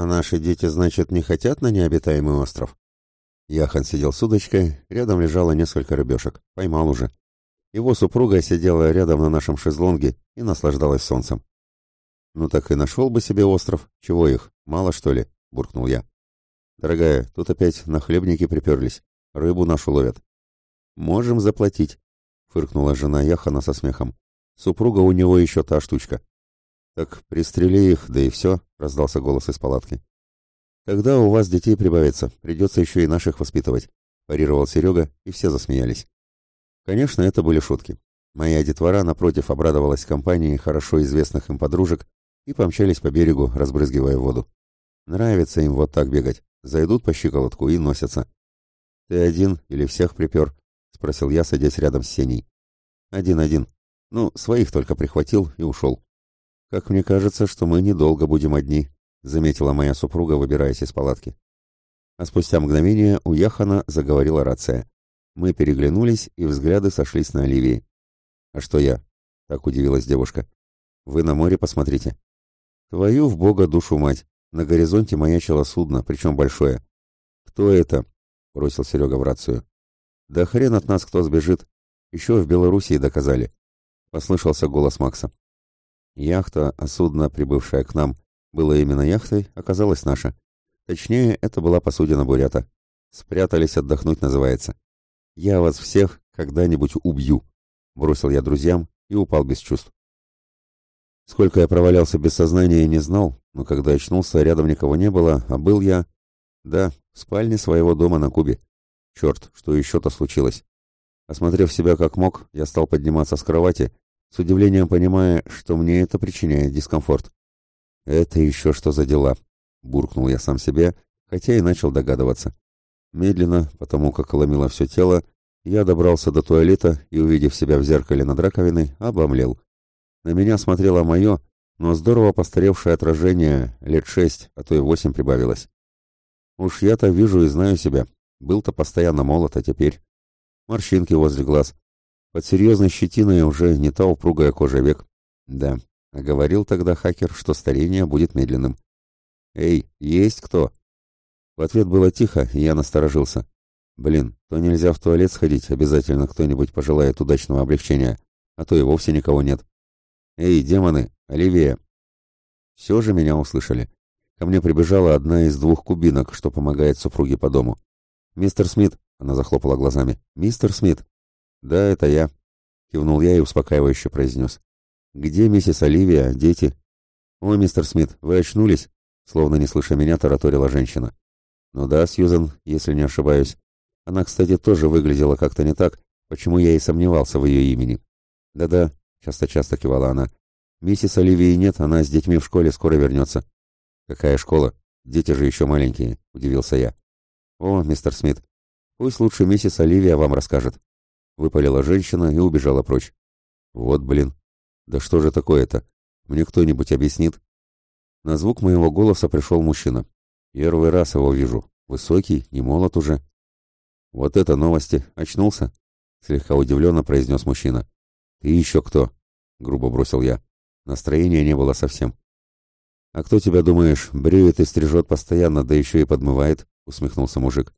А наши дети, значит, не хотят на необитаемый остров? Яхан сидел с удочкой, рядом лежало несколько рыбешек. Поймал уже. Его супруга сидела рядом на нашем шезлонге и наслаждалась солнцем. «Ну так и нашел бы себе остров. Чего их? Мало, что ли?» — буркнул я. «Дорогая, тут опять нахлебники приперлись. Рыбу нашу ловят». «Можем заплатить», — фыркнула жена Яхана со смехом. «Супруга у него еще та штучка». «Так пристрели их, да и все», — раздался голос из палатки. «Тогда у вас детей прибавится, придется еще и наших воспитывать», — парировал Серега, и все засмеялись. Конечно, это были шутки. Моя детвора, напротив, обрадовалась компании хорошо известных им подружек и помчались по берегу, разбрызгивая воду. Нравится им вот так бегать. Зайдут по щиколотку и носятся. «Ты один или всех припер?» — спросил я, садясь рядом с Сеней. «Один-один. Ну, своих только прихватил и ушел. Как мне кажется, что мы недолго будем одни», — заметила моя супруга, выбираясь из палатки. А спустя мгновение у Яхана заговорила рация. Мы переглянулись, и взгляды сошлись на Оливии. «А что я?» — так удивилась девушка. «Вы на море посмотрите». «Твою в бога душу мать! На горизонте маячило судно, причем большое». «Кто это?» — бросил Серега в рацию. «Да хрен от нас кто сбежит. Еще в Белоруссии доказали». Послышался голос Макса. Яхта, а судно, прибывшее к нам, было именно яхтой, оказалась наша. Точнее, это была посудина Бурята. Спрятались отдохнуть, называется. Я вас всех когда-нибудь убью бросил я друзьям и упал без чувств. Сколько я провалялся без сознания, не знал, но когда очнулся, рядом никого не было, а был я... Да, в спальне своего дома на Кубе. Черт, что еще-то случилось. Осмотрев себя как мог, я стал подниматься с кровати, с удивлением понимая, что мне это причиняет дискомфорт. «Это еще что за дела?» — буркнул я сам себе, хотя и начал догадываться. Медленно, потому как ломило все тело, я добрался до туалета и, увидев себя в зеркале над раковиной, обомлел. На меня смотрело мое, но здорово постаревшее отражение, лет шесть, а то и восемь прибавилось. Уж я-то вижу и знаю себя. Был-то постоянно молод, а теперь... Морщинки возле глаз. Под серьезной щетиной уже не та упругая кожа век. Да, а говорил тогда хакер, что старение будет медленным. «Эй, есть кто?» В ответ было тихо, и я насторожился. Блин, то нельзя в туалет сходить, обязательно кто-нибудь пожелает удачного облегчения, а то и вовсе никого нет. Эй, демоны, Оливия! Все же меня услышали. Ко мне прибежала одна из двух кубинок, что помогает супруге по дому. «Мистер Смит!» — она захлопала глазами. «Мистер Смит!» «Да, это я!» — кивнул я и успокаивающе произнес. «Где миссис Оливия, дети?» «О, мистер Смит, вы очнулись?» Словно не слыша меня, тараторила женщина. «Ну да, Сьюзен, если не ошибаюсь. Она, кстати, тоже выглядела как-то не так, почему я и сомневался в ее имени. «Да-да», — часто-часто кивала она. «Миссис Оливии нет, она с детьми в школе скоро вернется». «Какая школа? Дети же еще маленькие», — удивился я. «О, мистер Смит, пусть лучше миссис Оливия вам расскажет». Выпалила женщина и убежала прочь. «Вот блин, да что же такое-то? Мне кто-нибудь объяснит?» На звук моего голоса пришел мужчина. Первый раз его вижу. Высокий, не молод уже. «Вот это новости! Очнулся?» — слегка удивленно произнес мужчина. «Ты еще кто?» — грубо бросил я. Настроения не было совсем. «А кто тебя, думаешь, бреет и стрижет постоянно, да еще и подмывает?» — усмехнулся мужик.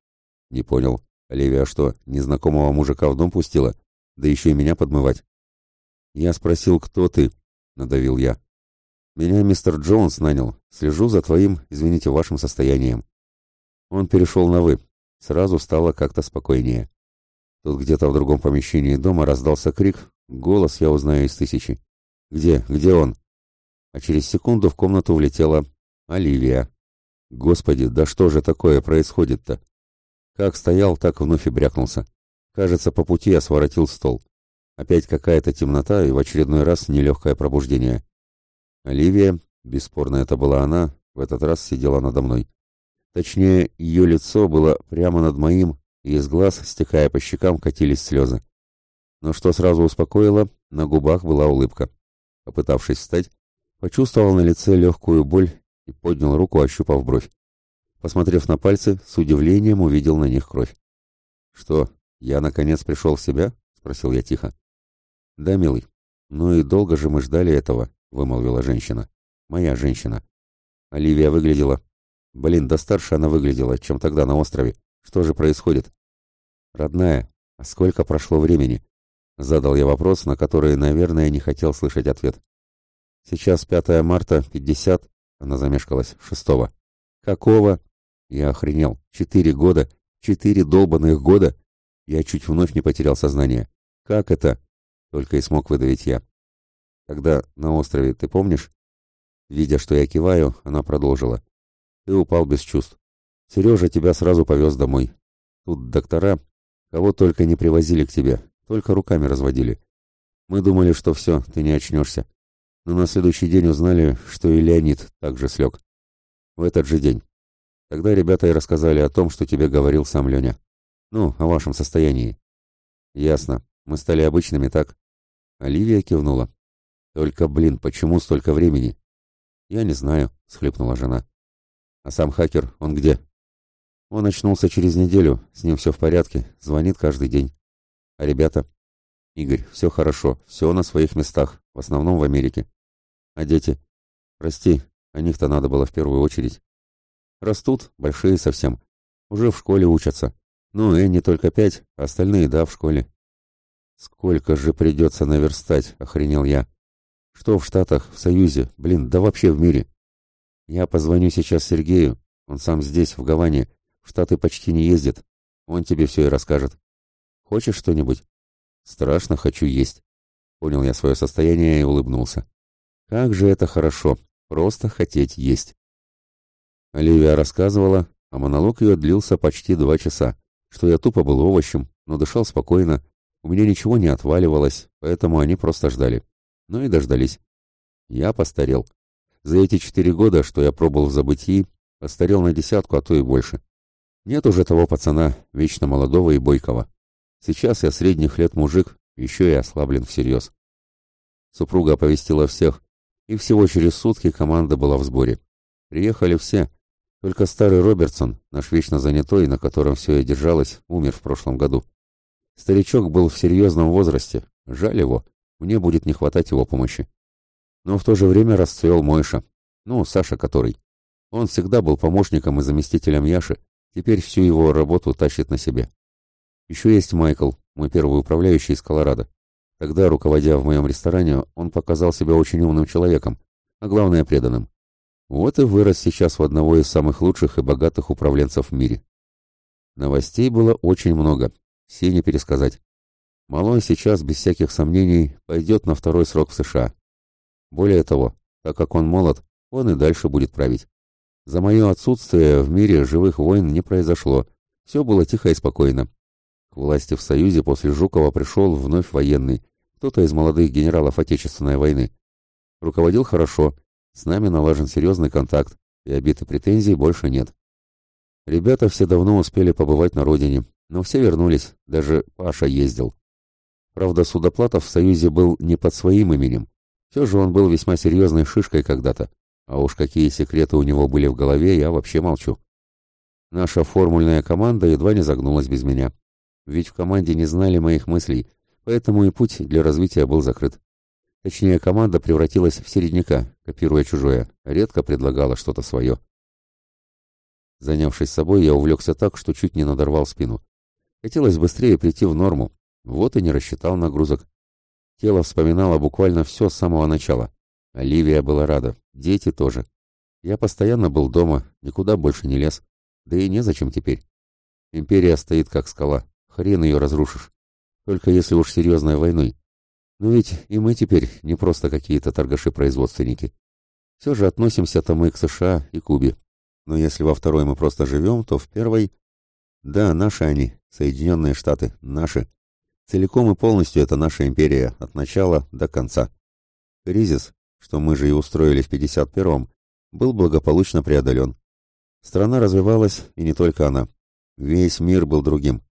«Не понял. Оливия что, незнакомого мужика в дом пустила? Да еще и меня подмывать?» «Я спросил, кто ты?» — надавил я. «Меня мистер Джонс нанял. Слежу за твоим, извините, вашим состоянием». Он перешел на «вы», Сразу стало как-то спокойнее. Тут где-то в другом помещении дома раздался крик, голос я узнаю из тысячи. «Где? Где он?» А через секунду в комнату влетела Оливия. «Господи, да что же такое происходит-то?» Как стоял, так вновь и брякнулся. Кажется, по пути я своротил стол. Опять какая-то темнота и в очередной раз нелегкое пробуждение. Оливия, бесспорно это была она, в этот раз сидела надо мной. Точнее, ее лицо было прямо над моим, и из глаз, стекая по щекам, катились слезы. Но что сразу успокоило, на губах была улыбка. Попытавшись встать, почувствовал на лице легкую боль и поднял руку, ощупав бровь. Посмотрев на пальцы, с удивлением увидел на них кровь. «Что, я наконец пришел в себя?» — спросил я тихо. «Да, милый. Ну и долго же мы ждали этого», — вымолвила женщина. «Моя женщина». Оливия выглядела Блин, да старше она выглядела, чем тогда на острове. Что же происходит? Родная, а сколько прошло времени? Задал я вопрос, на который, наверное, не хотел слышать ответ. Сейчас 5 марта, 50, она замешкалась, шестого. Какого? Я охренел. Четыре года. Четыре долбанных года. Я чуть вновь не потерял сознание. Как это? Только и смог выдавить я. Тогда на острове, ты помнишь? Видя, что я киваю, она продолжила. Ты упал без чувств. Сережа тебя сразу повез домой. Тут доктора, кого только не привозили к тебе, только руками разводили. Мы думали, что все, ты не очнешься. Но на следующий день узнали, что и Леонид также слег. В этот же день. Тогда ребята и рассказали о том, что тебе говорил сам Леня. Ну, о вашем состоянии. Ясно. Мы стали обычными, так? Оливия кивнула. Только, блин, почему столько времени? Я не знаю, схлипнула жена. А сам хакер, он где? Он очнулся через неделю, с ним все в порядке, звонит каждый день. А ребята? Игорь, все хорошо, все на своих местах, в основном в Америке. А дети? Прости, о них-то надо было в первую очередь. Растут, большие совсем. Уже в школе учатся. Ну, Энни только пять, а остальные, да, в школе. Сколько же придется наверстать, охренел я. Что в Штатах, в Союзе, блин, да вообще в мире. Я позвоню сейчас Сергею, он сам здесь, в Гаване, в Штаты почти не ездит. Он тебе все и расскажет. Хочешь что-нибудь? Страшно хочу есть. Понял я свое состояние и улыбнулся. Как же это хорошо, просто хотеть есть. Оливия рассказывала, а монолог ее длился почти два часа, что я тупо был овощем, но дышал спокойно, у меня ничего не отваливалось, поэтому они просто ждали. Ну и дождались. Я постарел. За эти четыре года, что я пробыл в забытии, постарел на десятку, а то и больше. Нет уже того пацана, вечно молодого и бойкого. Сейчас я средних лет мужик, еще и ослаблен всерьез. Супруга оповестила всех, и всего через сутки команда была в сборе. Приехали все, только старый Робертсон, наш вечно занятой, на котором все и держалось, умер в прошлом году. Старичок был в серьезном возрасте, жаль его, мне будет не хватать его помощи. Но в то же время расцвел Мойша, ну, Саша который. Он всегда был помощником и заместителем Яши, теперь всю его работу тащит на себе. Еще есть Майкл, мой первый управляющий из Колорадо. Тогда, руководя в моем ресторане, он показал себя очень умным человеком, а главное преданным. Вот и вырос сейчас в одного из самых лучших и богатых управленцев в мире. Новостей было очень много, все не пересказать. Малой сейчас, без всяких сомнений, пойдет на второй срок в США. Более того, так как он молод, он и дальше будет править. За мое отсутствие в мире живых войн не произошло, все было тихо и спокойно. К власти в Союзе после Жукова пришел вновь военный, кто-то из молодых генералов Отечественной войны. Руководил хорошо, с нами налажен серьезный контакт, и обид и претензий больше нет. Ребята все давно успели побывать на родине, но все вернулись, даже Паша ездил. Правда, Судоплатов в Союзе был не под своим именем. Все же он был весьма серьезной шишкой когда-то, а уж какие секреты у него были в голове, я вообще молчу. Наша формульная команда едва не загнулась без меня. Ведь в команде не знали моих мыслей, поэтому и путь для развития был закрыт. Точнее, команда превратилась в середняка, копируя чужое, редко предлагала что-то свое. Занявшись собой, я увлекся так, что чуть не надорвал спину. Хотелось быстрее прийти в норму, вот и не рассчитал нагрузок. Тело вспоминало буквально все с самого начала. Оливия была рада, дети тоже. Я постоянно был дома, никуда больше не лез. Да и незачем теперь. Империя стоит как скала, хрен ее разрушишь. Только если уж серьезной войной. Но ведь и мы теперь не просто какие-то торгаши-производственники. Все же относимся-то мы к США и Кубе. Но если во второй мы просто живем, то в первой... Да, наши они, Соединенные Штаты, наши. Целиком и полностью это наша империя, от начала до конца. Кризис, что мы же и устроили в 51-м, был благополучно преодолен. Страна развивалась, и не только она. Весь мир был другим.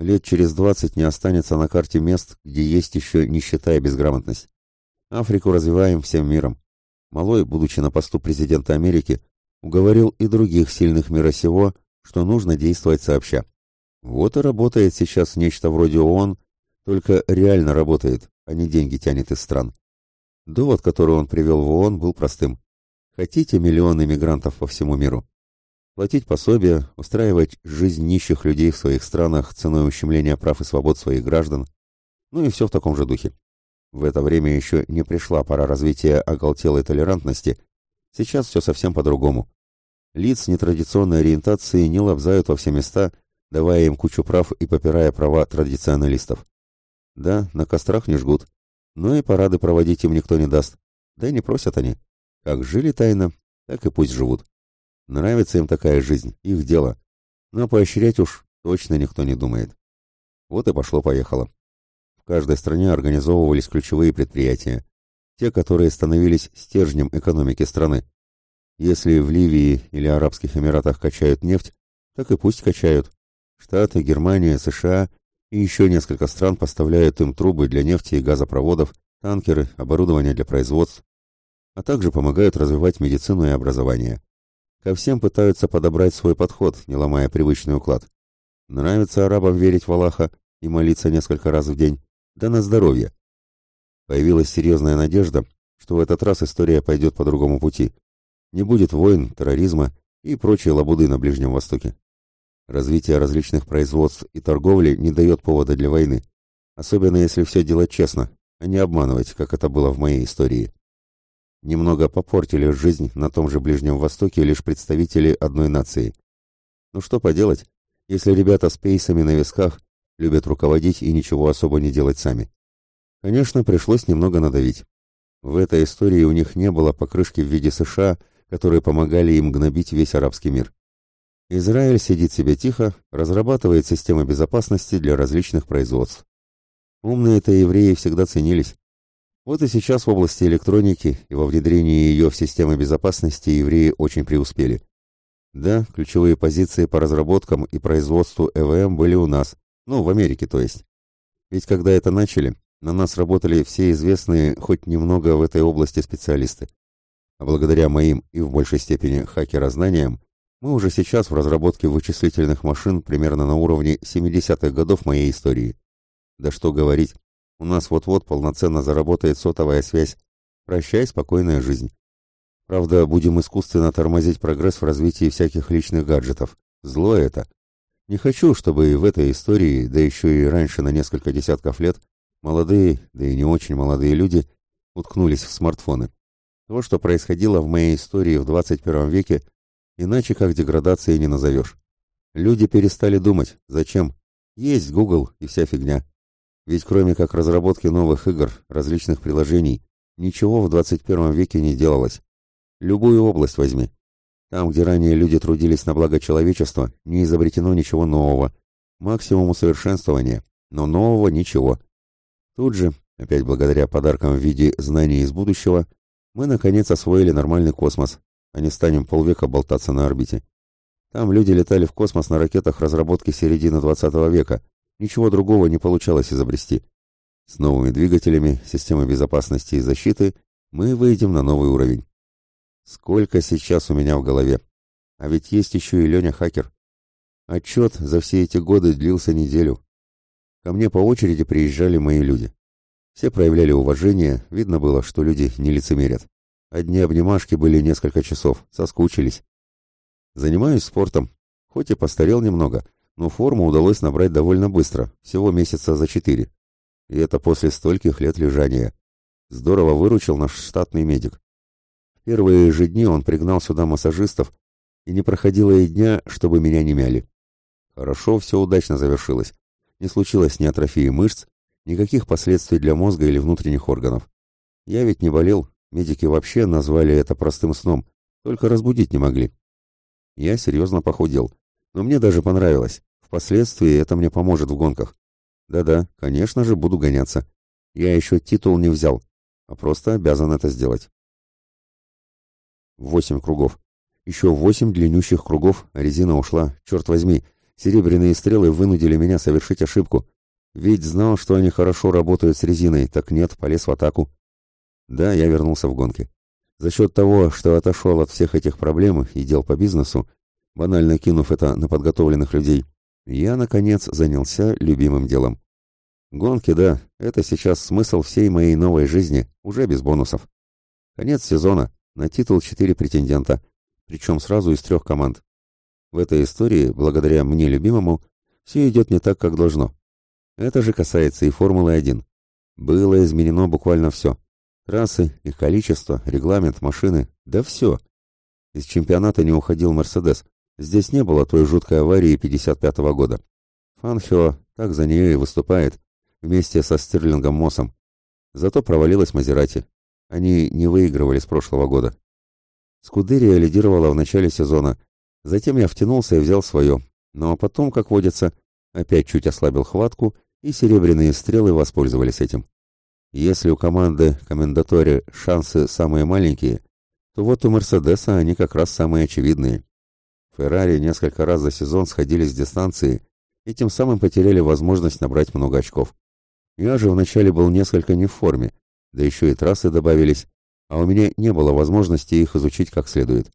Лет через двадцать не останется на карте мест, где есть еще нищета и безграмотность. Африку развиваем всем миром. Малой, будучи на посту президента Америки, уговорил и других сильных мира сего, что нужно действовать сообща. Вот и работает сейчас нечто вроде ООН, только реально работает, а не деньги тянет из стран. Довод, который он привел в ООН, был простым. Хотите миллионы мигрантов по всему миру? Платить пособия, устраивать жизнь нищих людей в своих странах ценой ущемления прав и свобод своих граждан, ну и все в таком же духе. В это время еще не пришла пора развития оголтелой толерантности, сейчас все совсем по-другому. Лиц нетрадиционной ориентации не лобзают во все места, давая им кучу прав и попирая права традиционалистов. Да, на кострах не жгут, но и парады проводить им никто не даст. Да и не просят они. Как жили тайно, так и пусть живут. Нравится им такая жизнь, их дело. Но поощрять уж точно никто не думает. Вот и пошло-поехало. В каждой стране организовывались ключевые предприятия. Те, которые становились стержнем экономики страны. Если в Ливии или Арабских Эмиратах качают нефть, так и пусть качают. Штаты, Германия, США и еще несколько стран поставляют им трубы для нефти и газопроводов, танкеры, оборудование для производств, а также помогают развивать медицину и образование. Ко всем пытаются подобрать свой подход, не ломая привычный уклад. Нравится арабам верить в Аллаха и молиться несколько раз в день, да на здоровье. Появилась серьезная надежда, что в этот раз история пойдет по другому пути. Не будет войн, терроризма и прочей лабуды на Ближнем Востоке. Развитие различных производств и торговли не дает повода для войны, особенно если все делать честно, а не обманывать, как это было в моей истории. Немного попортили жизнь на том же Ближнем Востоке лишь представители одной нации. Ну что поделать, если ребята с пейсами на висках любят руководить и ничего особо не делать сами. Конечно, пришлось немного надавить. В этой истории у них не было покрышки в виде США, которые помогали им гнобить весь арабский мир. Израиль сидит себе тихо, разрабатывает системы безопасности для различных производств. Умные-то евреи всегда ценились. Вот и сейчас в области электроники и во внедрении ее в системы безопасности евреи очень преуспели. Да, ключевые позиции по разработкам и производству ЭВМ были у нас, ну, в Америке, то есть. Ведь когда это начали, на нас работали все известные хоть немного в этой области специалисты. А благодаря моим и в большей степени хакерознаниям, мы уже сейчас в разработке вычислительных машин примерно на уровне 70-х годов моей истории. Да что говорить, у нас вот-вот полноценно заработает сотовая связь. Прощай, спокойная жизнь. Правда, будем искусственно тормозить прогресс в развитии всяких личных гаджетов. Зло это. Не хочу, чтобы в этой истории, да еще и раньше на несколько десятков лет, молодые, да и не очень молодые люди уткнулись в смартфоны. То, что происходило в моей истории в 21 веке, Иначе как деградацией не назовешь. Люди перестали думать, зачем. Есть Google и вся фигня. Ведь кроме как разработки новых игр, различных приложений, ничего в 21 веке не делалось. Любую область возьми. Там, где ранее люди трудились на благо человечества, не изобретено ничего нового. Максимум усовершенствования, но нового ничего. Тут же, опять благодаря подаркам в виде знаний из будущего, мы наконец освоили нормальный космос, а не станем полвека болтаться на орбите. Там люди летали в космос на ракетах разработки середины 20 века. Ничего другого не получалось изобрести. С новыми двигателями, системой безопасности и защиты мы выйдем на новый уровень. Сколько сейчас у меня в голове. А ведь есть еще и Леня Хакер. Отчет за все эти годы длился неделю. Ко мне по очереди приезжали мои люди. Все проявляли уважение, видно было, что люди не лицемерят. Одни обнимашки были несколько часов, соскучились. Занимаюсь спортом, хоть и постарел немного, но форму удалось набрать довольно быстро, всего месяца за четыре. И это после стольких лет лежания. Здорово выручил наш штатный медик. Первые же дни он пригнал сюда массажистов, и не проходило и дня, чтобы меня не мяли. Хорошо, все удачно завершилось. Не случилось ни атрофии мышц, никаких последствий для мозга или внутренних органов. Я ведь не болел, Медики вообще назвали это простым сном, только разбудить не могли. Я серьезно похудел, но мне даже понравилось. Впоследствии это мне поможет в гонках. Да-да, конечно же, буду гоняться. Я еще титул не взял, а просто обязан это сделать. Восемь кругов. Еще восемь длиннющих кругов, резина ушла. Черт возьми, серебряные стрелы вынудили меня совершить ошибку. Ведь знал, что они хорошо работают с резиной, так нет, полез в атаку. Да, я вернулся в гонки. За счет того, что отошел от всех этих проблем и дел по бизнесу, банально кинув это на подготовленных людей, я, наконец, занялся любимым делом. Гонки, да, это сейчас смысл всей моей новой жизни, уже без бонусов. Конец сезона, на титул четыре претендента, причем сразу из трех команд. В этой истории, благодаря мне любимому, все идет не так, как должно. Это же касается и Формулы-1. Было изменено буквально все. Трассы, их количество, регламент, машины, да все. Из чемпионата не уходил Мерседес. Здесь не было той жуткой аварии 55-го года. Фанхио так за нее и выступает, вместе со Стерлингом Моссом. Зато провалилась Мазерати. Они не выигрывали с прошлого года. Скудерия лидировала в начале сезона. Затем я втянулся и взял свое. Но потом, как водится, опять чуть ослабил хватку, и серебряные стрелы воспользовались этим. Если у команды комендатори шансы самые маленькие, то вот у Мерседеса они как раз самые очевидные. Феррари несколько раз за сезон сходили с дистанции и тем самым потеряли возможность набрать много очков. Я же вначале был несколько не в форме, да еще и трассы добавились, а у меня не было возможности их изучить как следует.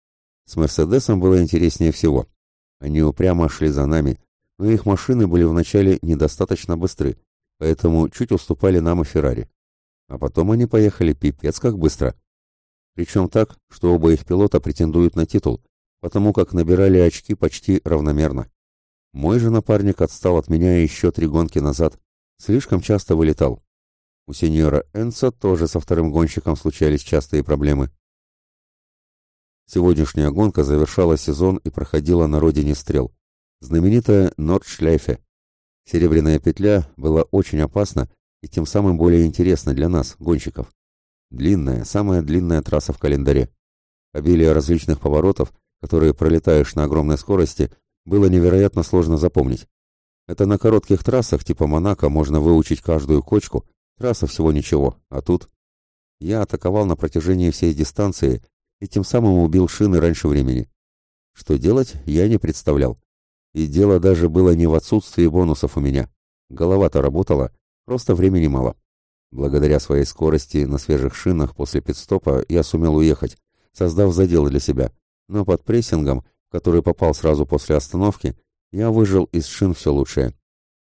С Мерседесом было интереснее всего. Они упрямо шли за нами, но их машины были вначале недостаточно быстры, поэтому чуть уступали нам и Феррари. А потом они поехали пипец как быстро. Причем так, что оба их пилота претендуют на титул, потому как набирали очки почти равномерно. Мой же напарник отстал от меня еще три гонки назад, слишком часто вылетал. У сеньора Энца тоже со вторым гонщиком случались частые проблемы. Сегодняшняя гонка завершала сезон и проходила на родине стрел. Знаменитая Нордшляйфе. Серебряная петля была очень опасна и тем самым более интересна для нас, гонщиков. Длинная, самая длинная трасса в календаре. Обилие различных поворотов, которые пролетаешь на огромной скорости, было невероятно сложно запомнить. Это на коротких трассах типа Монако можно выучить каждую кочку, трасса всего ничего, а тут... Я атаковал на протяжении всей дистанции и тем самым убил шины раньше времени. Что делать, я не представлял. И дело даже было не в отсутствии бонусов у меня. Голова-то работала, просто времени мало. Благодаря своей скорости на свежих шинах после пидстопа я сумел уехать, создав задел для себя. Но под прессингом, который попал сразу после остановки, я выжил из шин все лучшее.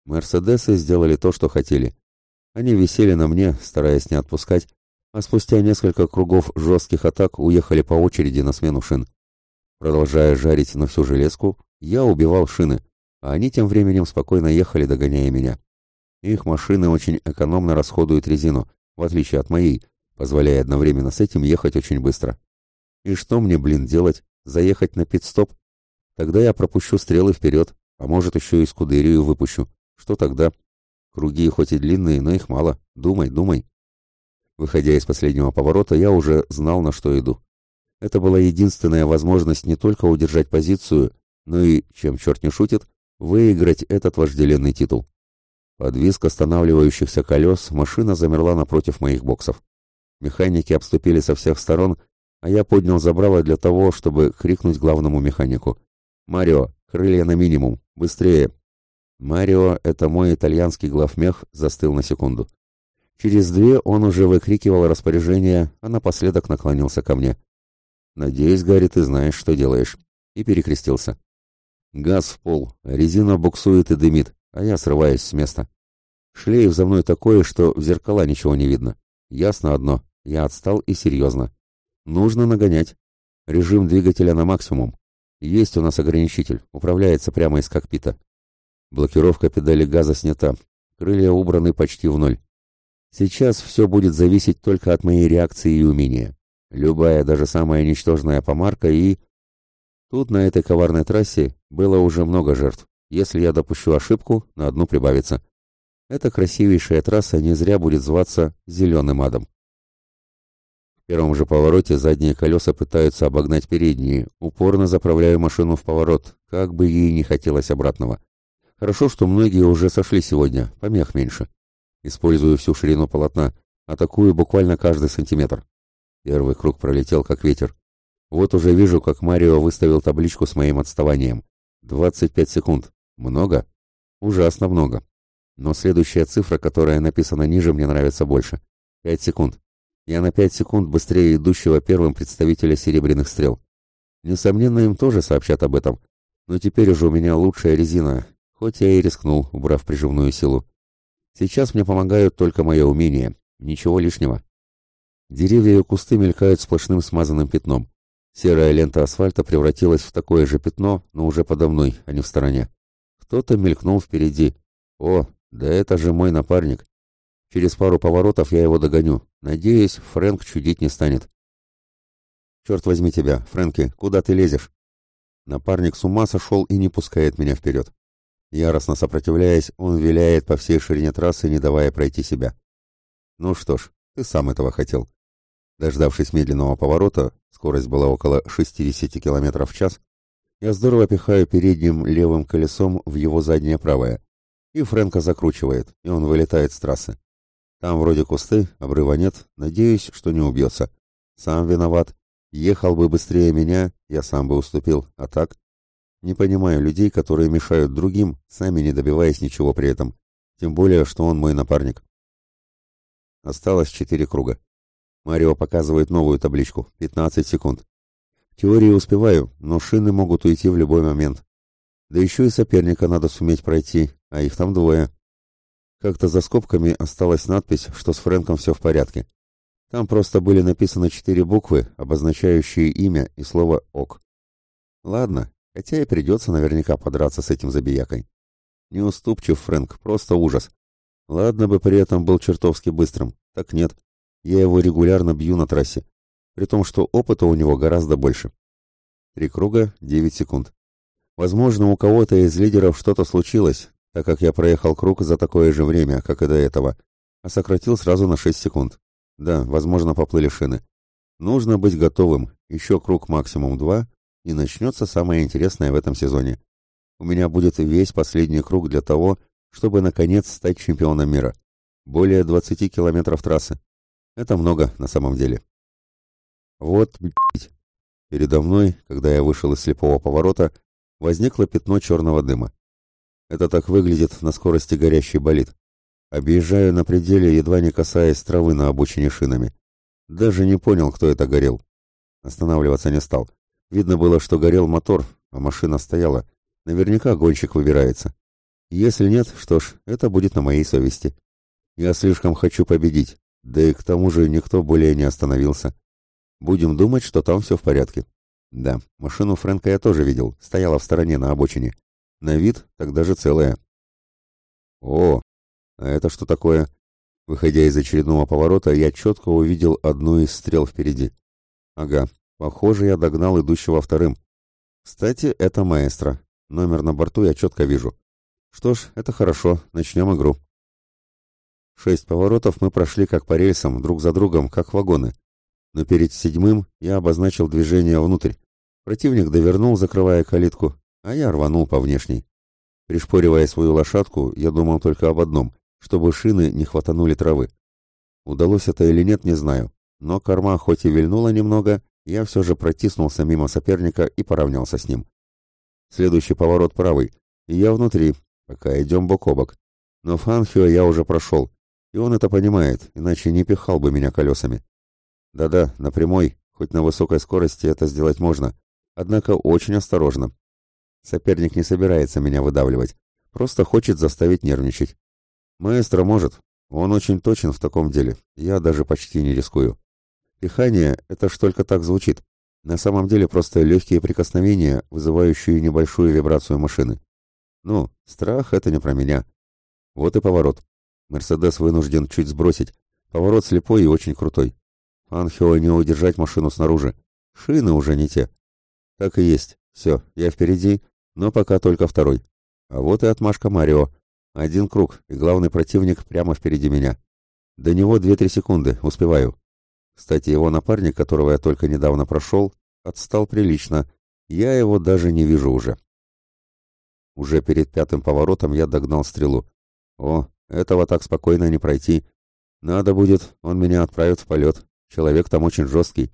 Мерседесы сделали то, что хотели. Они висели на мне, стараясь не отпускать, а спустя несколько кругов жестких атак уехали по очереди на смену шин. Продолжая жарить на всю железку, я убивал шины, а они тем временем спокойно ехали, догоняя меня. Их машины очень экономно расходуют резину, в отличие от моей, позволяя одновременно с этим ехать очень быстро. И что мне, блин, делать? Заехать на пит-стоп? Тогда я пропущу стрелы вперед, а может еще и скудерию выпущу. Что тогда? Круги хоть и длинные, но их мало. Думай, думай. Выходя из последнего поворота, я уже знал, на что иду. Это была единственная возможность не только удержать позицию, ну и, чем черт не шутит, выиграть этот вожделенный титул. Под визг останавливающихся колес машина замерла напротив моих боксов. Механики обступили со всех сторон, а я поднял забрало для того, чтобы крикнуть главному механику. «Марио, крылья на минимум! Быстрее!» Марио, это мой итальянский главмех, застыл на секунду. Через две он уже выкрикивал распоряжение, а напоследок наклонился ко мне. «Надеюсь, Гарри, ты знаешь, что делаешь». И перекрестился. Газ в пол, резина буксует и дымит, а я срываюсь с места. Шлейф за мной такое, что в зеркала ничего не видно. Ясно одно, я отстал и серьезно. Нужно нагонять. Режим двигателя на максимум. Есть у нас ограничитель, управляется прямо из кокпита. Блокировка педали газа снята, крылья убраны почти в ноль. Сейчас все будет зависеть только от моей реакции и умения. Любая, даже самая ничтожная помарка и... Тут, на этой коварной трассе, было уже много жертв. Если я допущу ошибку, на одну прибавится. Эта красивейшая трасса не зря будет зваться «Зеленым адом». Первом же повороте задние колеса пытаются обогнать передние. Упорно заправляю машину в поворот, как бы ей не хотелось обратного. Хорошо, что многие уже сошли сегодня, помех меньше. Использую всю ширину полотна, атакую буквально каждый сантиметр. Первый круг пролетел как ветер. Вот уже вижу, как Марио выставил табличку с моим отставанием. 25 секунд. Много? Ужасно много. Но следующая цифра, которая написана ниже, мне нравится больше. 5 секунд. Я на 5 секунд быстрее идущего первым представителя серебряных стрел. Несомненно, им тоже сообщат об этом. Но теперь уже у меня лучшая резина, хоть я и рискнул, убрав прижимную силу. Сейчас мне помогают только мое умение, ничего лишнего. Деревья и кусты мелькают сплошным смазанным пятном. Серая лента асфальта превратилась в такое же пятно, но уже подо мной, а не в стороне. Кто-то мелькнул впереди. О, да это же мой напарник. Через пару поворотов я его догоню. Надеюсь, Фрэнк чудить не станет. Черт возьми тебя, Фрэнки, куда ты лезешь? Напарник с ума сошел и не пускает меня вперед. Яростно сопротивляясь, он виляет по всей ширине трассы, не давая пройти себя. Ну что ж, ты сам этого хотел. Дождавшись медленного поворота, скорость была около 60 км в час, я здорово пихаю передним левым колесом в его заднее правое, и Фрэнка закручивает, и он вылетает с трассы. Там вроде кусты, обрыва нет, надеюсь, что не убьется. Сам виноват. Ехал бы быстрее меня, я сам бы уступил, а так? Не понимаю людей, которые мешают другим, сами не добиваясь ничего при этом. Тем более, что он мой напарник. Осталось четыре круга. Марио показывает новую табличку. 15 секунд. В теории успеваю, но шины могут уйти в любой момент. Да еще и соперника надо суметь пройти, а их там двое. Как-то за скобками осталась надпись, что с Фрэнком все в порядке. Там просто были написаны четыре буквы, обозначающие имя и слово «ок». Ладно, хотя и придется наверняка подраться с этим забиякой. Неуступчив Фрэнк, просто ужас. Ладно бы при этом был чертовски быстрым, так нет. Я его регулярно бью на трассе, при том, что опыта у него гораздо больше. Три круга, девять секунд. Возможно, у кого-то из лидеров что-то случилось, так как я проехал круг за такое же время, как и до этого, а сократил сразу на шесть секунд. Да, возможно, поплыли шины. Нужно быть готовым. Еще круг максимум два, и начнется самое интересное в этом сезоне. У меня будет весь последний круг для того, чтобы, наконец, стать чемпионом мира. Более 20 километров трассы. Это много на самом деле. Вот, блядь. Передо мной, когда я вышел из слепого поворота, возникло пятно черного дыма. Это так выглядит на скорости горящий болид. Объезжаю на пределе, едва не касаясь травы на обочине шинами. Даже не понял, кто это горел. Останавливаться не стал. Видно было, что горел мотор, а машина стояла. Наверняка гонщик выбирается. Если нет, что ж, это будет на моей совести. Я слишком хочу победить, да и к тому же никто более не остановился. Будем думать, что там все в порядке. Да, машину Фрэнка я тоже видел, стояла в стороне на обочине. На вид так даже целая. О, а это что такое? Выходя из очередного поворота, я четко увидел одну из стрел впереди. Ага, похоже, я догнал идущего вторым. Кстати, это маэстро. Номер на борту я четко вижу. Что ж, это хорошо, начнем игру. Шесть поворотов мы прошли как по рельсам, друг за другом, как вагоны. Но перед седьмым я обозначил движение внутрь. Противник довернул, закрывая калитку, а я рванул по внешней. Пришпоривая свою лошадку, я думал только об одном, чтобы шины не хватанули травы. Удалось это или нет, не знаю, но корма хоть и вильнула немного, я все же протиснулся мимо соперника и поравнялся с ним. Следующий поворот правый, и я внутри, пока идем бок о бок. Но Фанхио я уже прошел, и он это понимает, иначе не пихал бы меня колесами. Да-да, на прямой, хоть на высокой скорости это сделать можно, однако очень осторожно. Соперник не собирается меня выдавливать, просто хочет заставить нервничать. Маэстро может, он очень точен в таком деле, я даже почти не рискую. Пихание — это ж только так звучит. На самом деле просто легкие прикосновения, вызывающие небольшую вибрацию машины. Ну, страх — это не про меня. Вот и поворот. Мерседес вынужден чуть сбросить. Поворот слепой и очень крутой. Анхио не удержать машину снаружи. Шины уже не те. Так и есть. Все, я впереди, но пока только второй. А вот и отмашка Марио. Один круг, и главный противник прямо впереди меня. До него две-три секунды, успеваю. Кстати, его напарник, которого я только недавно прошел, отстал прилично. Я его даже не вижу уже. Уже перед пятым поворотом я догнал стрелу. О, этого так спокойно не пройти. Надо будет, он меня отправит в полет. Человек там очень жесткий.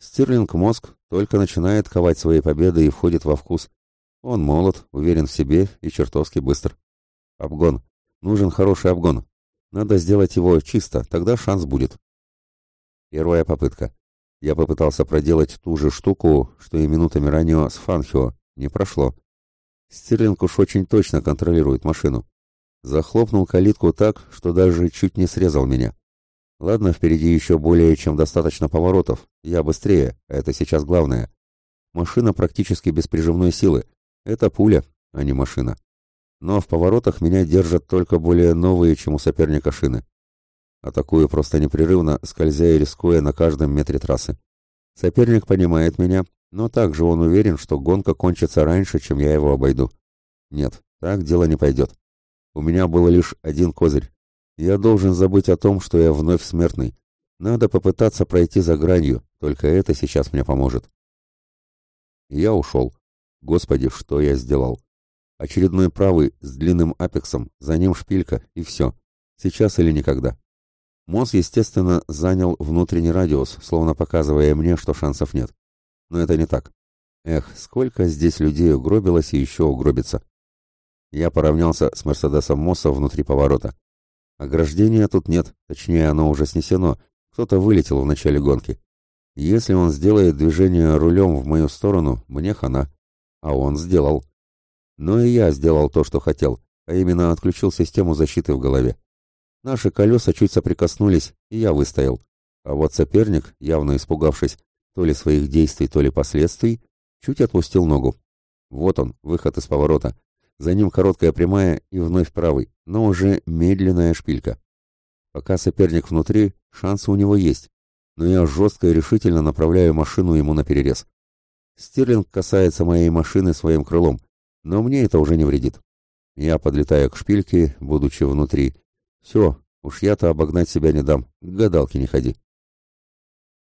Стирлинг мозг только начинает ковать свои победы и входит во вкус. Он молод, уверен в себе и чертовски быстр. Обгон. Нужен хороший обгон. Надо сделать его чисто, тогда шанс будет. Первая попытка. Я попытался проделать ту же штуку, что и минутами ранее с Фанхио. Не прошло. Стирлинг уж очень точно контролирует машину. Захлопнул калитку так, что даже чуть не срезал меня. Ладно, впереди еще более чем достаточно поворотов. Я быстрее, а это сейчас главное. Машина практически без прижимной силы. Это пуля, а не машина. Но в поворотах меня держат только более новые, чем у соперника шины. Атакую просто непрерывно, скользя и рискуя на каждом метре трассы. Соперник понимает меня, но также он уверен, что гонка кончится раньше, чем я его обойду. Нет, так дело не пойдет. У меня был лишь один козырь. Я должен забыть о том, что я вновь смертный. Надо попытаться пройти за гранью, только это сейчас мне поможет. Я ушел. Господи, что я сделал? Очередной правый с длинным апексом, за ним шпилька, и все. Сейчас или никогда. Мосс, естественно, занял внутренний радиус, словно показывая мне, что шансов нет. Но это не так. Эх, сколько здесь людей угробилось и еще угробится. Я поравнялся с Мерседесом Мосса внутри поворота. Ограждения тут нет, точнее оно уже снесено, кто-то вылетел в начале гонки. Если он сделает движение рулем в мою сторону, мне хана. А он сделал. Но и я сделал то, что хотел, а именно отключил систему защиты в голове. Наши колеса чуть соприкоснулись, и я выстоял. А вот соперник, явно испугавшись то ли своих действий, то ли последствий, чуть отпустил ногу. Вот он, выход из поворота. За ним короткая прямая и вновь правый, но уже медленная шпилька. Пока соперник внутри, шансы у него есть, но я жестко и решительно направляю машину ему на перерез. Стирлинг касается моей машины своим крылом, но мне это уже не вредит. Я подлетаю к шпильке, будучи внутри. Все, уж я-то обогнать себя не дам, к гадалке не ходи.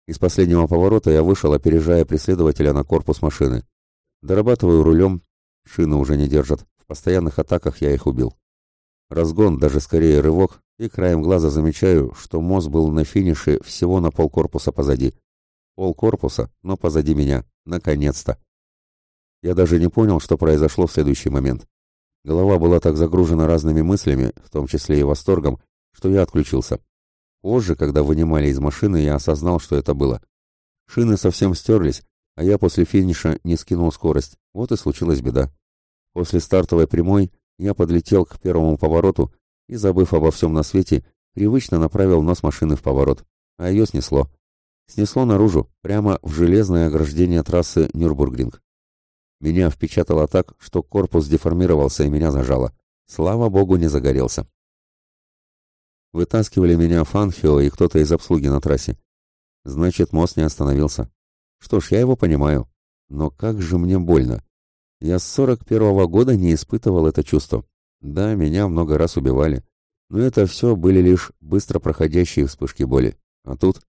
Из последнего поворота я вышел, опережая преследователя на корпус машины. Дорабатываю рулем, шины уже не держат, в постоянных атаках я их убил. Разгон, даже скорее рывок, и краем глаза замечаю, что мост был на финише всего на полкорпуса позади. Полкорпуса, но позади меня. Наконец-то. Я даже не понял, что произошло в следующий момент. Голова была так загружена разными мыслями, в том числе и восторгом, что я отключился. Позже, когда вынимали из машины, я осознал, что это было. Шины совсем стерлись, а я после финиша не скинул скорость. Вот и случилась беда. После стартовой прямой я подлетел к первому повороту и, забыв обо всем на свете, привычно направил нос машины в поворот, а ее снесло. Снесло наружу, прямо в железное ограждение трассы Нюрбургринг. Меня впечатало так, что корпус деформировался и меня зажало. Слава богу, не загорелся. Вытаскивали меня Фанхио и кто-то из обслуги на трассе. Значит, мост не остановился. Что ж, я его понимаю. Но как же мне больно. Я с сорок первого года не испытывал это чувство. Да, меня много раз убивали. Но это все были лишь быстро проходящие вспышки боли. А тут...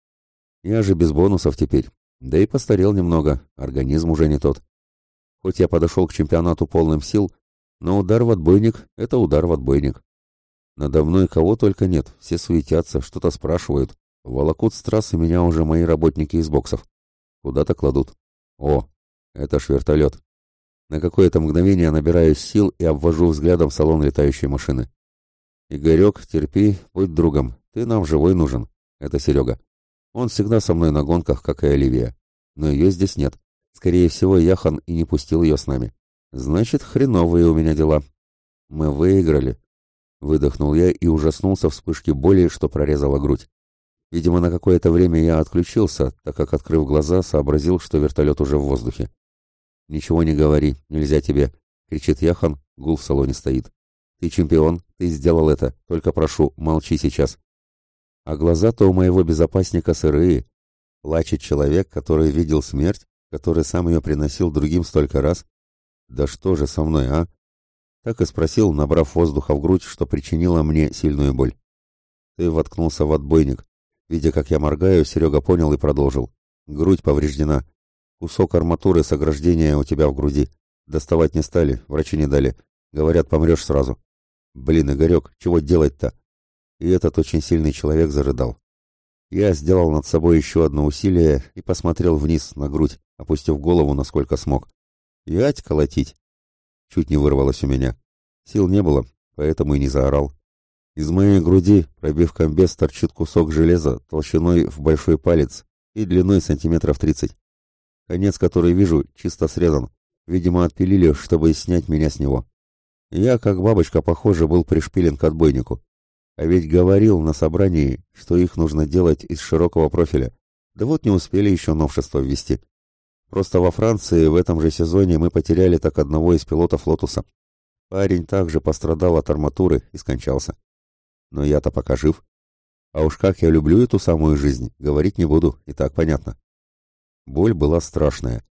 Я же без бонусов теперь. Да и постарел немного, организм уже не тот. Хоть я подошел к чемпионату полным сил, но удар в отбойник — это удар в отбойник. Надо мной кого только нет, все суетятся, что-то спрашивают. Волокут с трассы меня уже мои работники из боксов. Куда-то кладут. О, это ж вертолет. На какое-то мгновение набираю сил и обвожу взглядом салон летающей машины. Игорек, терпи, будь другом. Ты нам живой нужен. Это Серега. Он всегда со мной на гонках, как и Оливия. Но ее здесь нет. Скорее всего, Яхан и не пустил ее с нами. Значит, хреновые у меня дела. Мы выиграли. Выдохнул я и ужаснулся вспышке боли, что прорезала грудь. Видимо, на какое-то время я отключился, так как, открыв глаза, сообразил, что вертолет уже в воздухе. «Ничего не говори, нельзя тебе!» — кричит Яхан, гул в салоне стоит. «Ты чемпион, ты сделал это, только прошу, молчи сейчас!» А глаза-то у моего безопасника сырые. Плачет человек, который видел смерть, который сам ее приносил другим столько раз. Да что же со мной, а? Так и спросил, набрав воздуха в грудь, что причинило мне сильную боль. Ты воткнулся в отбойник. Видя, как я моргаю, Серега понял и продолжил. Грудь повреждена. Кусок арматуры с ограждения у тебя в груди. Доставать не стали, врачи не дали. Говорят, помрешь сразу. Блин, Игорек, чего делать-то? И этот очень сильный человек зарыдал. Я сделал над собой еще одно усилие и посмотрел вниз, на грудь, опустив голову, насколько смог. Ять колотить. Чуть не вырвалось у меня. Сил не было, поэтому и не заорал. Из моей груди, пробив комбез, торчит кусок железа толщиной в большой палец и длиной сантиметров тридцать. Конец, который вижу, чисто срезан. Видимо, отпилили, чтобы снять меня с него. Я, как бабочка, похоже, был пришпилен к отбойнику. А ведь говорил на собрании, что их нужно делать из широкого профиля. Да вот не успели еще новшество ввести. Просто во Франции в этом же сезоне мы потеряли так одного из пилотов «Лотуса». Парень также пострадал от арматуры и скончался. Но я-то пока жив. А уж как я люблю эту самую жизнь, говорить не буду, и так понятно. Боль была страшная.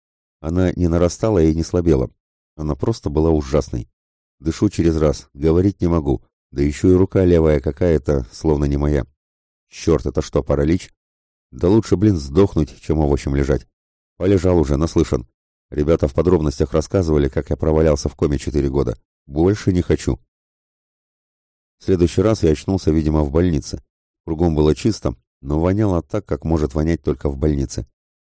Она не нарастала и не слабела. Она просто была ужасной. Дышу через раз, говорить не могу, да еще и рука левая какая-то, словно не моя. Черт, это что, паралич? Да лучше, блин, сдохнуть, чем овощем лежать. Полежал уже, наслышан. Ребята в подробностях рассказывали, как я провалялся в коме четыре года. Больше не хочу. В следующий раз я очнулся, видимо, в больнице. Кругом было чисто, но воняло так, как может вонять только в больнице.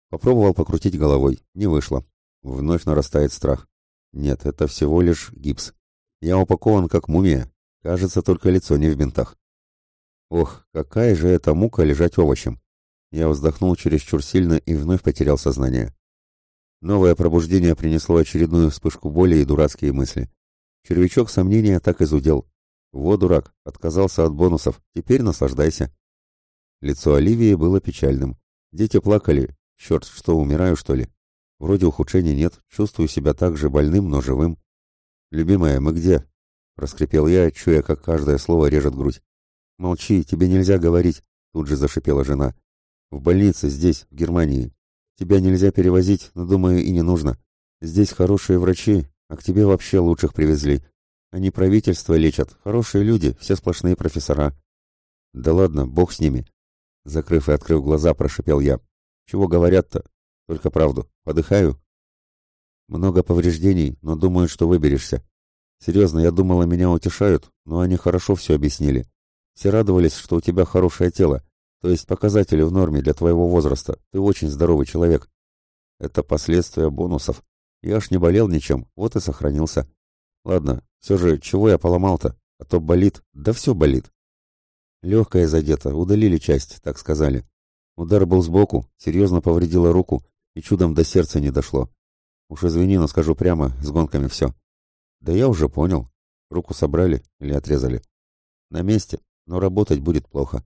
Попробовал покрутить головой. Не вышло. Вновь нарастает страх. Нет, это всего лишь гипс. Я упакован как мумия, Кажется, только лицо не в бинтах. Ох, какая же это мука лежать овощем. Я вздохнул чересчур сильно и вновь потерял сознание. Новое пробуждение принесло очередную вспышку боли и дурацкие мысли. Червячок сомнения так и зудел. Вот дурак, отказался от бонусов, теперь наслаждайся. Лицо Оливии было печальным. Дети плакали. Черт, что, умираю, что ли? Вроде ухудшений нет, чувствую себя так же больным, но живым. «Любимая, мы где?» — проскрипел я, чуя, как каждое слово режет грудь. «Молчи, тебе нельзя говорить», — тут же зашипела жена. «В больнице, здесь, в Германии. Тебя нельзя перевозить, но, думаю, и не нужно. Здесь хорошие врачи, а к тебе вообще лучших привезли. Они правительство лечат, хорошие люди, все сплошные профессора». «Да ладно, бог с ними», — закрыв и открыв глаза, прошипел я. «Чего говорят-то? Только правду. Подыхаю?» «Много повреждений, но думаю, что выберешься», Серьезно, я думала, меня утешают, но они хорошо все объяснили. Все радовались, что у тебя хорошее тело, то есть показатели в норме для твоего возраста. Ты очень здоровый человек. Это последствия бонусов. Я аж не болел ничем, вот и сохранился. Ладно, все же, чего я поломал-то? А то болит, да все болит. Легкая задета, удалили часть, так сказали. Удар был сбоку, серьезно повредила руку, и чудом до сердца не дошло. Уж извини, но скажу прямо, с гонками все. Да я уже понял. Руку собрали или отрезали. На месте, но работать будет плохо.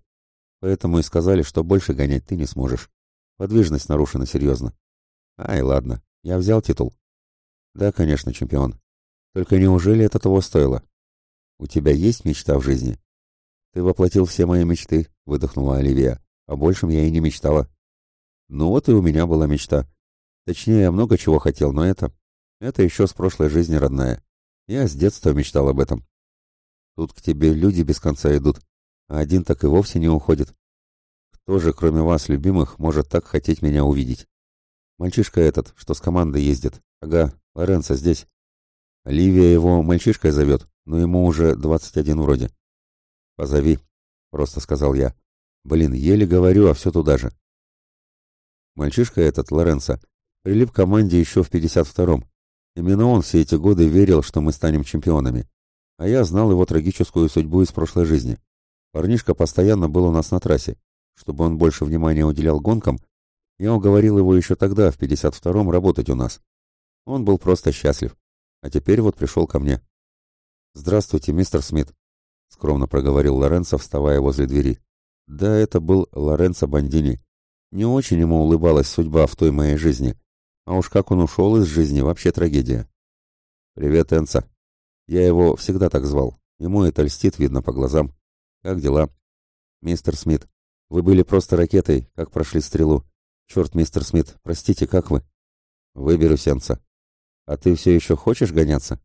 Поэтому и сказали, что больше гонять ты не сможешь. Подвижность нарушена серьезно. Ай, ладно, я взял титул. Да, конечно, чемпион. Только неужели это того стоило? У тебя есть мечта в жизни? Ты воплотил все мои мечты, выдохнула Оливия. О большем я и не мечтала. Ну вот и у меня была мечта. Точнее, я много чего хотел, но это... Это еще с прошлой жизни, родная. Я с детства мечтал об этом. Тут к тебе люди без конца идут, а один так и вовсе не уходит. Кто же, кроме вас, любимых, может так хотеть меня увидеть? Мальчишка этот, что с командой ездит. Ага, Лоренцо здесь. Ливия его мальчишкой зовет, но ему уже двадцать один вроде. Позови, просто сказал я. Блин, еле говорю, а все туда же. Мальчишка этот, Лоренцо, прилип к команде еще в пятьдесят втором, Именно он все эти годы верил, что мы станем чемпионами. А я знал его трагическую судьбу из прошлой жизни. Парнишка постоянно был у нас на трассе. Чтобы он больше внимания уделял гонкам, я уговорил его еще тогда, в 52-м, работать у нас. Он был просто счастлив. А теперь вот пришел ко мне. «Здравствуйте, мистер Смит», — скромно проговорил Лоренцо, вставая возле двери. Да, это был Лоренцо Бандини. Не очень ему улыбалась судьба в той моей жизни, а уж как он ушел из жизни, вообще трагедия. «Привет, Энца. Я его всегда так звал. Ему это льстит, видно по глазам. Как дела?» «Мистер Смит, вы были просто ракетой, как прошли стрелу. Черт, мистер Смит, простите, как вы?» «Выберусь, Энца. А ты все еще хочешь гоняться?»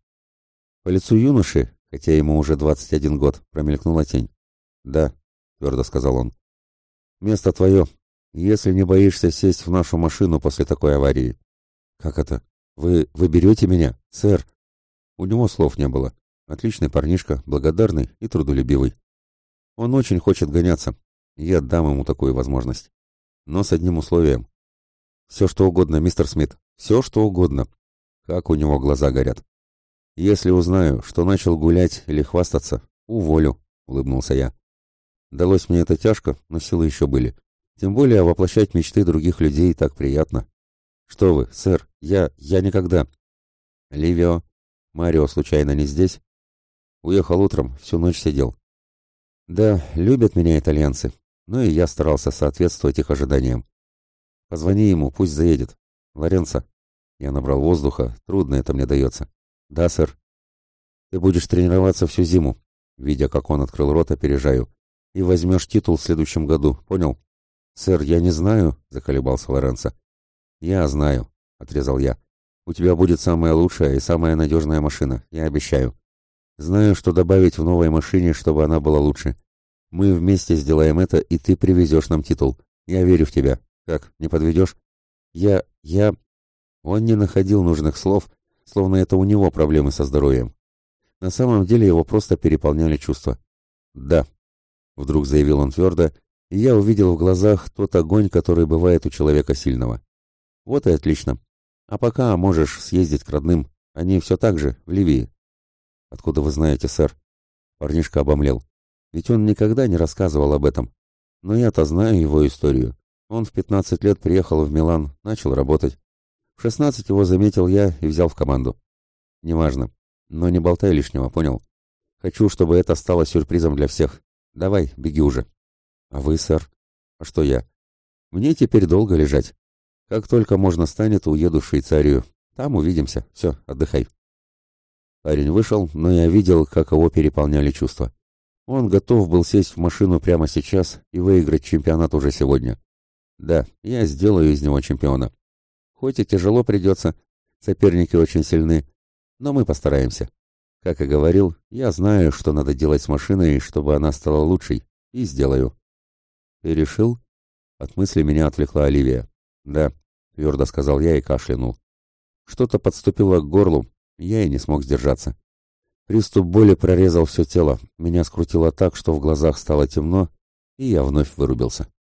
По лицу юноши, хотя ему уже двадцать один год, промелькнула тень. «Да», — твердо сказал он. «Место твое, если не боишься сесть в нашу машину после такой аварии. «Как это? Вы... вы берете меня, сэр?» У него слов не было. Отличный парнишка, благодарный и трудолюбивый. Он очень хочет гоняться. Я дам ему такую возможность. Но с одним условием. Все что угодно, мистер Смит. Все что угодно. Как у него глаза горят. Если узнаю, что начал гулять или хвастаться, уволю, улыбнулся я. Далось мне это тяжко, но силы еще были. Тем более воплощать мечты других людей так приятно. «Что вы, сэр, я... я никогда...» «Ливио, Марио случайно не здесь?» «Уехал утром, всю ночь сидел». Да, любят меня итальянцы, но и я старался соответствовать их ожиданиям. Позвони ему, пусть заедет. Лоренцо. Я набрал воздуха, трудно это мне дается. Да, сэр. Ты будешь тренироваться всю зиму. Видя, как он открыл рот, опережаю. И возьмешь титул в следующем году, понял? Сэр, я не знаю, заколебался Лоренцо. Я знаю, отрезал я. У тебя будет самая лучшая и самая надежная машина, я обещаю. Знаю, что добавить в новой машине, чтобы она была лучше. Мы вместе сделаем это, и ты привезешь нам титул. Я верю в тебя. Как, не подведешь? Я... я...» Он не находил нужных слов, словно это у него проблемы со здоровьем. На самом деле его просто переполняли чувства. «Да», — вдруг заявил он твердо, и я увидел в глазах тот огонь, который бывает у человека сильного. «Вот и отлично. А пока можешь съездить к родным. Они все так же, в Ливии». «Откуда вы знаете, сэр?» Парнишка обомлел. Ведь он никогда не рассказывал об этом. Но я-то знаю его историю. Он в 15 лет приехал в Милан, начал работать. В 16 его заметил я и взял в команду. Неважно. Но не болтай лишнего, понял? Хочу, чтобы это стало сюрпризом для всех. Давай, беги уже. А вы, сэр? А что я? Мне теперь долго лежать. Как только можно станет, уеду в Швейцарию. Там увидимся. Все, отдыхай. Парень вышел, но я видел, как его переполняли чувства. Он готов был сесть в машину прямо сейчас и выиграть чемпионат уже сегодня. Да, я сделаю из него чемпиона. Хоть и тяжело придется, соперники очень сильны, но мы постараемся. Как и говорил, я знаю, что надо делать с машиной, чтобы она стала лучшей, и сделаю. Ты решил? От мысли меня отвлекла Оливия. Да, твердо сказал я и кашлянул. Что-то подступило к горлу, я и не смог сдержаться. Приступ боли прорезал все тело, меня скрутило так, что в глазах стало темно, и я вновь вырубился.